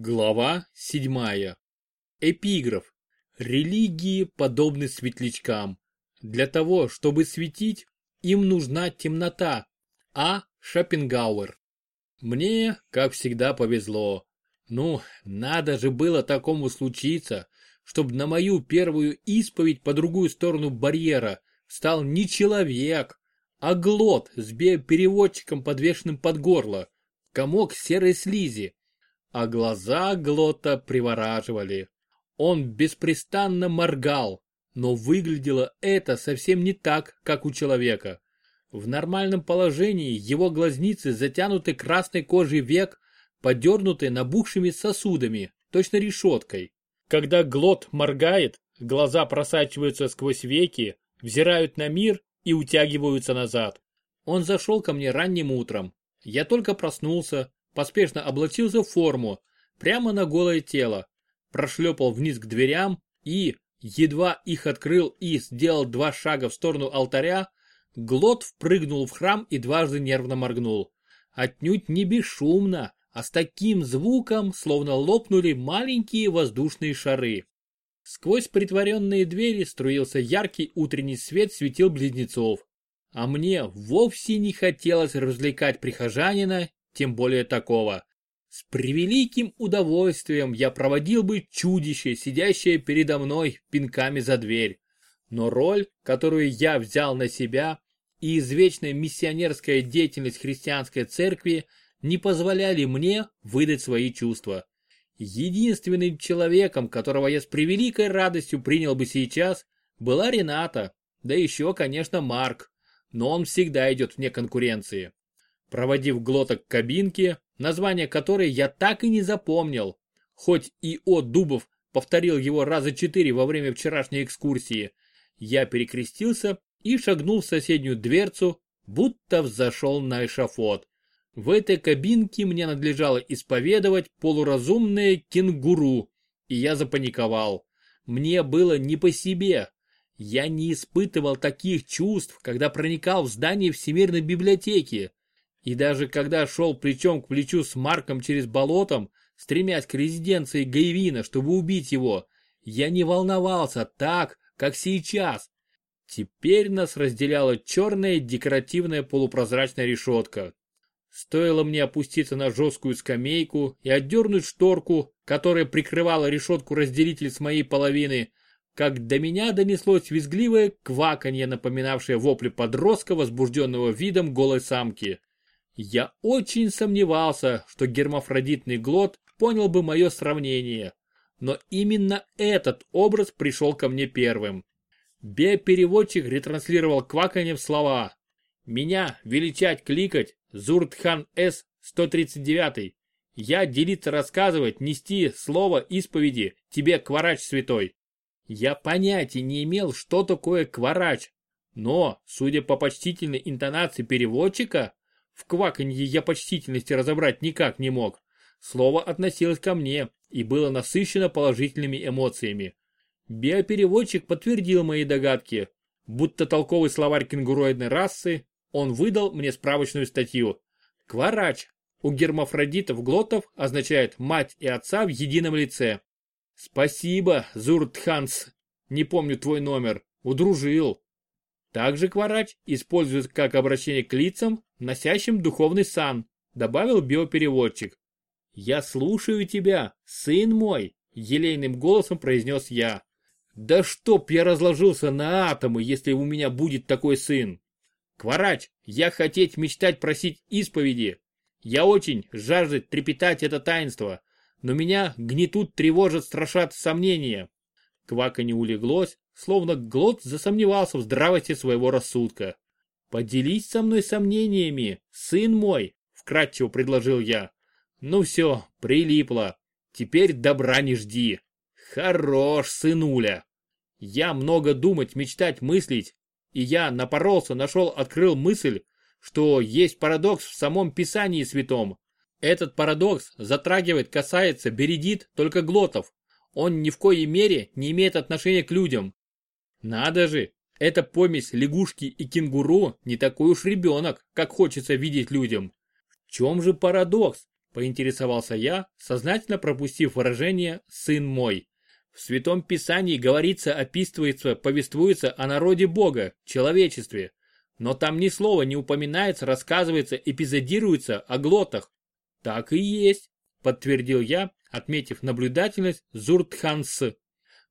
Глава 7. Эпиграф. Религии подобны светлячкам. Для того, чтобы светить, им нужна темнота. А. Шопенгауэр. Мне, как всегда, повезло. Ну, надо же было такому случиться, чтобы на мою первую исповедь по другую сторону барьера стал не человек, а глот с переводчиком подвешенным под горло, комок серой слизи а глаза Глота привораживали. Он беспрестанно моргал, но выглядело это совсем не так, как у человека. В нормальном положении его глазницы затянуты красной кожей век, подернуты набухшими сосудами, точно решеткой. Когда Глот моргает, глаза просачиваются сквозь веки, взирают на мир и утягиваются назад. Он зашел ко мне ранним утром. Я только проснулся, поспешно облачился в форму, прямо на голое тело, прошлепал вниз к дверям и, едва их открыл и сделал два шага в сторону алтаря, Глот впрыгнул в храм и дважды нервно моргнул. Отнюдь не бесшумно, а с таким звуком, словно лопнули маленькие воздушные шары. Сквозь притворенные двери струился яркий утренний свет светил близнецов. А мне вовсе не хотелось развлекать прихожанина тем более такого. С превеликим удовольствием я проводил бы чудище, сидящее передо мной пинками за дверь. Но роль, которую я взял на себя, и извечная миссионерская деятельность христианской церкви не позволяли мне выдать свои чувства. Единственным человеком, которого я с превеликой радостью принял бы сейчас, была Рената, да еще, конечно, Марк, но он всегда идет вне конкуренции проводив глоток кабинки, название которой я так и не запомнил, хоть и О. Дубов повторил его раза четыре во время вчерашней экскурсии, я перекрестился и шагнул в соседнюю дверцу, будто взошел на эшафот. В этой кабинке мне надлежало исповедовать полуразумное кенгуру, и я запаниковал. Мне было не по себе. Я не испытывал таких чувств, когда проникал в здание Всемирной библиотеки. И даже когда шел плечом к плечу с Марком через болотом, стремясь к резиденции Гайвина, чтобы убить его, я не волновался так, как сейчас. Теперь нас разделяла черная декоративная полупрозрачная решетка. Стоило мне опуститься на жесткую скамейку и отдернуть шторку, которая прикрывала решетку-разделитель с моей половины, как до меня донеслось визгливое кваканье, напоминавшее вопли подростка, возбужденного видом голой самки. Я очень сомневался, что гермафродитный глот понял бы мое сравнение, но именно этот образ пришел ко мне первым. Биопереводчик ретранслировал кваканьем слова. «Меня величать кликать, Зуртхан С. 139. Я делиться рассказывать, нести слово исповеди, тебе кварач святой». Я понятия не имел, что такое кварач, но, судя по почтительной интонации переводчика, в кваканье я почтительности разобрать никак не мог. Слово относилось ко мне и было насыщено положительными эмоциями. Биопереводчик подтвердил мои догадки. Будто толковый словарь кенгуроидной расы, он выдал мне справочную статью. Кварач у гермафродитов глотов означает мать и отца в едином лице. Спасибо, Зуртханс. Не помню твой номер. Удружил. Также кварач используют как обращение к лицам, носящим духовный сан, добавил биопереводчик. «Я слушаю тебя, сын мой», — елейным голосом произнес я. «Да чтоб я разложился на атомы, если у меня будет такой сын!» «Кварач, я хотеть мечтать просить исповеди. Я очень жаждет трепетать это таинство, но меня гнетут, тревожат, страшат сомнения». Квака не улеглось, словно Глот засомневался в здравости своего рассудка. «Поделись со мной сомнениями, сын мой», — вкратчиво предложил я. «Ну все, прилипло. Теперь добра не жди. Хорош, сынуля. Я много думать, мечтать, мыслить, и я напоролся, нашел, открыл мысль, что есть парадокс в самом Писании Святом. Этот парадокс затрагивает, касается, бередит только глотов. Он ни в коей мере не имеет отношения к людям. Надо же, эта помесь лягушки и кенгуру не такой уж ребенок, как хочется видеть людям. В чем же парадокс? Поинтересовался я, сознательно пропустив выражение «сын мой». В Святом Писании говорится, описывается, повествуется о народе Бога, человечестве. Но там ни слова не упоминается, рассказывается, эпизодируется о глотах. Так и есть, подтвердил я, отметив наблюдательность Зуртханс.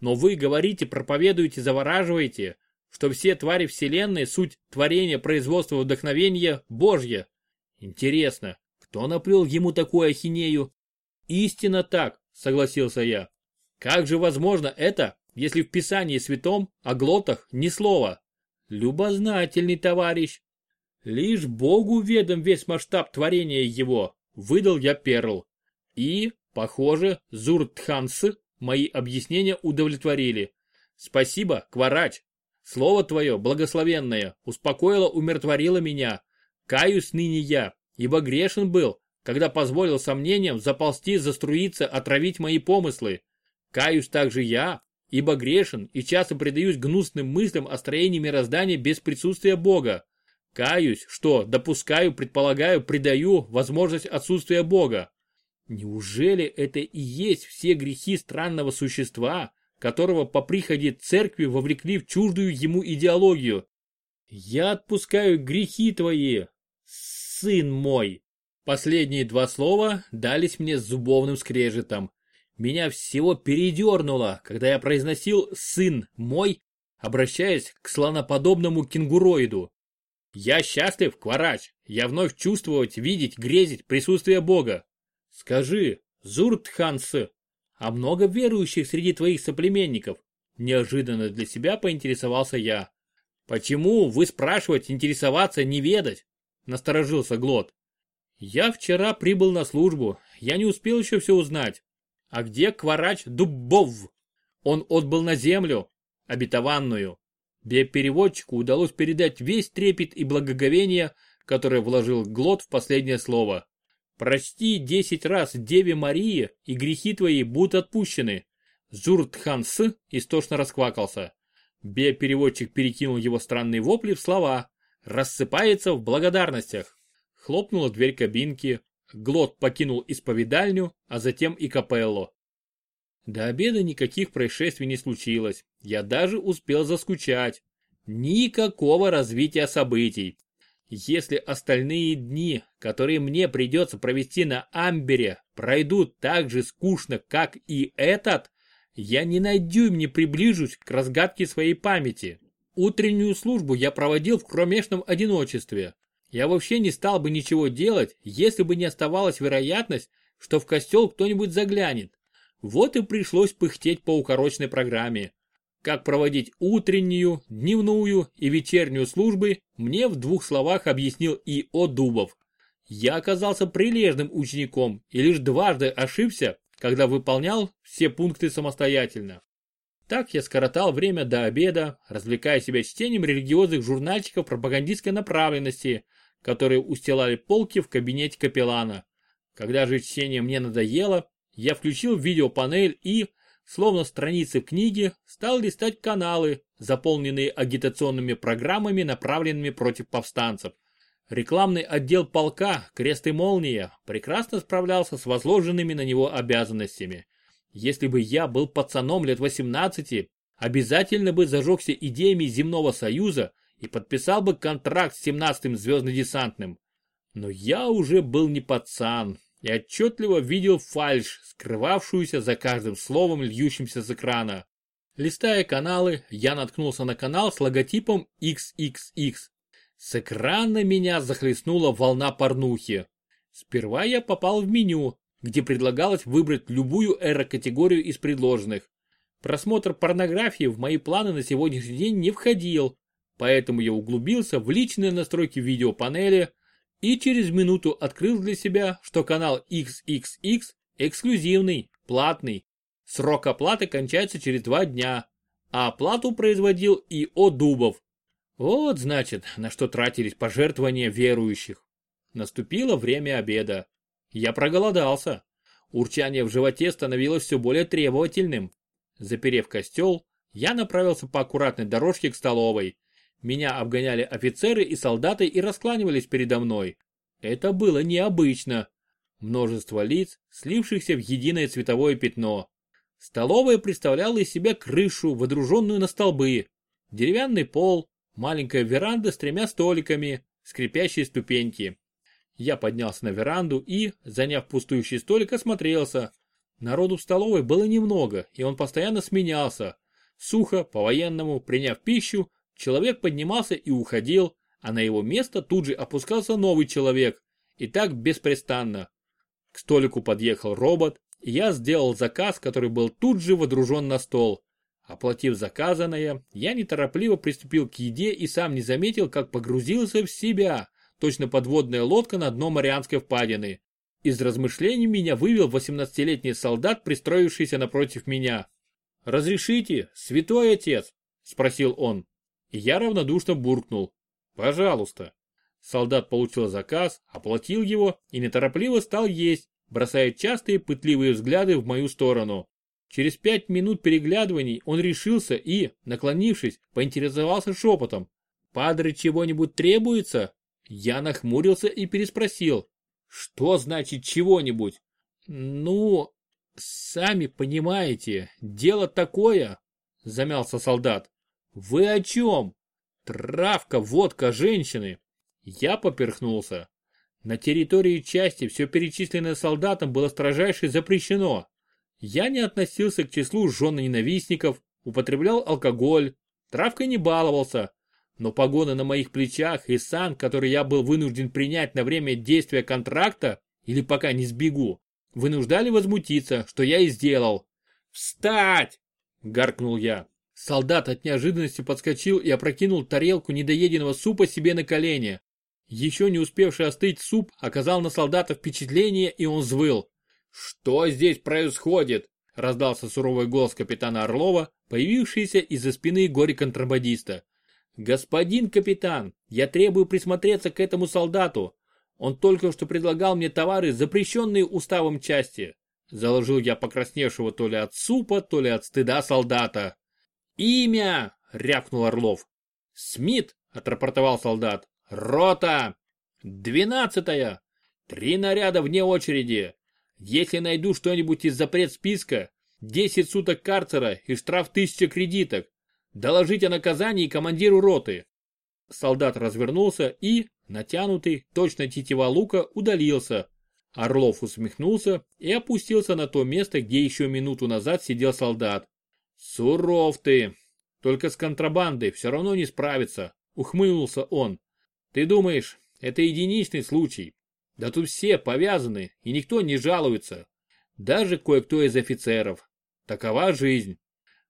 Но вы говорите, проповедуете, завораживаете, что все твари вселенной суть творения производства вдохновения Божье. Интересно, кто наплел ему такую ахинею? Истинно так, согласился я. Как же возможно это, если в Писании Святом о глотах ни слова? Любознательный товарищ. Лишь Богу ведом весь масштаб творения его, выдал я перл. И, похоже, Зуртханс мои объяснения удовлетворили. Спасибо, Кварач. Слово твое, благословенное, успокоило, умиротворило меня. Каюсь ныне я, ибо грешен был, когда позволил сомнениям заползти, заструиться, отравить мои помыслы. Каюсь также я, ибо грешен и часто предаюсь гнусным мыслям о строении мироздания без присутствия Бога. Каюсь, что, допускаю, предполагаю, предаю возможность отсутствия Бога. Неужели это и есть все грехи странного существа, которого по приходе церкви вовлекли в чуждую ему идеологию? Я отпускаю грехи твои, сын мой. Последние два слова дались мне с зубовным скрежетом. Меня всего передернуло, когда я произносил «сын мой», обращаясь к слоноподобному кенгуроиду. Я счастлив, Кварач, я вновь чувствовать, видеть, грезить присутствие Бога. Скажи, Зуртханс, а много верующих среди твоих соплеменников? Неожиданно для себя поинтересовался я. Почему вы спрашивать, интересоваться, не ведать? Насторожился Глот. Я вчера прибыл на службу, я не успел еще все узнать. А где Кварач Дубов? Он отбыл на землю, обетованную. Переводчику удалось передать весь трепет и благоговение, которое вложил Глот в последнее слово. «Прости десять раз Деве Марии, и грехи твои будут отпущены». Зуртханс истошно расквакался. Бе-переводчик перекинул его странные вопли в слова. Рассыпается в благодарностях. Хлопнула дверь кабинки. Глот покинул исповедальню, а затем и капеллу. До обеда никаких происшествий не случилось. Я даже успел заскучать. Никакого развития событий. Если остальные дни, которые мне придется провести на Амбере, пройдут так же скучно, как и этот, я ни на дюйм не приближусь к разгадке своей памяти. Утреннюю службу я проводил в кромешном одиночестве. Я вообще не стал бы ничего делать, если бы не оставалась вероятность, что в костел кто-нибудь заглянет. Вот и пришлось пыхтеть по укороченной программе. Как проводить утреннюю, дневную и вечернюю службы, мне в двух словах объяснил и О. Дубов. Я оказался прилежным учеником и лишь дважды ошибся, когда выполнял все пункты самостоятельно. Так я скоротал время до обеда, развлекая себя чтением религиозных журнальчиков пропагандистской направленности, которые устилали полки в кабинете капеллана. Когда же чтение мне надоело, я включил видеопанель и, словно страницы в книге, стал листать каналы, заполненные агитационными программами, направленными против повстанцев. Рекламный отдел полка «Крест и молния» прекрасно справлялся с возложенными на него обязанностями. Если бы я был пацаном лет 18, обязательно бы зажегся идеями земного союза и подписал бы контракт с 17-м звездно-десантным. Но я уже был не пацан, и отчетливо видел фальшь, скрывавшуюся за каждым словом, льющимся с экрана. Листая каналы, я наткнулся на канал с логотипом XXX. С экрана меня захлестнула волна порнухи. Сперва я попал в меню, где предлагалось выбрать любую эро-категорию из предложенных. Просмотр порнографии в мои планы на сегодняшний день не входил, поэтому я углубился в личные настройки видеопанели, и через минуту открыл для себя, что канал XXX эксклюзивный, платный. Срок оплаты кончается через два дня, а оплату производил ИО Дубов. Вот значит, на что тратились пожертвования верующих. Наступило время обеда. Я проголодался. Урчание в животе становилось все более требовательным. Заперев костел, я направился по аккуратной дорожке к столовой. Меня обгоняли офицеры и солдаты и раскланивались передо мной. Это было необычно. множество лиц, слившихся в единое цветовое пятно. Столовая представляла из себя крышу, водруженную на столбы, деревянный пол, маленькая веранда с тремя столиками, скрипящие ступеньки. Я поднялся на веранду и, заняв пустующий столик, осмотрелся. Народу в столовой было немного, и он постоянно сменялся. Сухо, по-военному, приняв пищу, человек поднимался и уходил, а на его место тут же опускался новый человек. И так беспрестанно. К столику подъехал робот, и я сделал заказ, который был тут же водружен на стол. Оплатив заказанное, я неторопливо приступил к еде и сам не заметил, как погрузился в себя, точно подводная лодка на дно Марианской впадины. Из размышлений меня вывел 18-летний солдат, пристроившийся напротив меня. «Разрешите, святой отец?» – спросил он. Я равнодушно буркнул. «Пожалуйста». Солдат получил заказ, оплатил его и неторопливо стал есть, бросая частые пытливые взгляды в мою сторону. Через пять минут переглядываний он решился и, наклонившись, поинтересовался шепотом. «Падре чего-нибудь требуется?» Я нахмурился и переспросил. «Что значит чего-нибудь?» «Ну, сами понимаете, дело такое», замялся солдат. «Вы о чем? Травка, водка, женщины!» Я поперхнулся. На территории части все перечисленное солдатам было строжайше запрещено. Я не относился к числу жен-ненавистников, употреблял алкоголь, травкой не баловался, но погоны на моих плечах и сан, который я был вынужден принять на время действия контракта, или пока не сбегу, вынуждали возмутиться, что я и сделал. «Встать!» – гаркнул я. Солдат от неожиданности подскочил и опрокинул тарелку недоеденного супа себе на колени. Еще не успевший остыть суп оказал на солдата впечатление, и он взвыл. «Что здесь происходит?» – раздался суровый голос капитана Орлова, появившийся из-за спины горе-контрабандиста. «Господин капитан, я требую присмотреться к этому солдату. Он только что предлагал мне товары, запрещенные уставом части». Заложил я покрасневшего то ли от супа, то ли от стыда солдата. «Имя!» – рявкнул Орлов. «Смит!» – отрапортовал солдат. «Рота! Двенадцатая! Три наряда вне очереди! Если найду что-нибудь из запрет списка, 10 суток карцера и штраф 1000 кредиток. Доложить о наказании командиру роты. Солдат развернулся и, натянутый, точно тетива лука, удалился. Орлов усмехнулся и опустился на то место, где еще минуту назад сидел солдат. «Суров ты! Только с контрабандой все равно не справиться», — ухмыльнулся он. «Ты думаешь, это единичный случай? Да тут все повязаны, и никто не жалуется. Даже кое-кто из офицеров. Такова жизнь.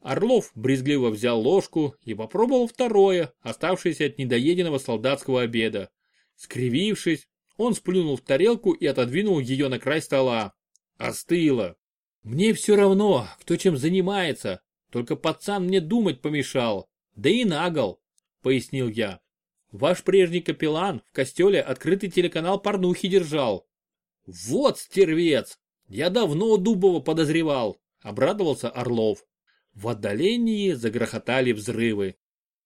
Орлов брезгливо взял ложку и попробовал второе, оставшееся от недоеденного солдатского обеда. Скривившись, он сплюнул в тарелку и отодвинул ее на край стола. Остыло. Мне все равно, кто чем занимается, только пацан мне думать помешал, да и нагол, пояснил я. Ваш прежний капеллан в костеле открытый телеканал порнухи держал. Вот стервец! Я давно Дубова подозревал, обрадовался Орлов. В отдалении загрохотали взрывы.